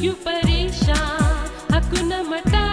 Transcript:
You parisha, hakuna matata.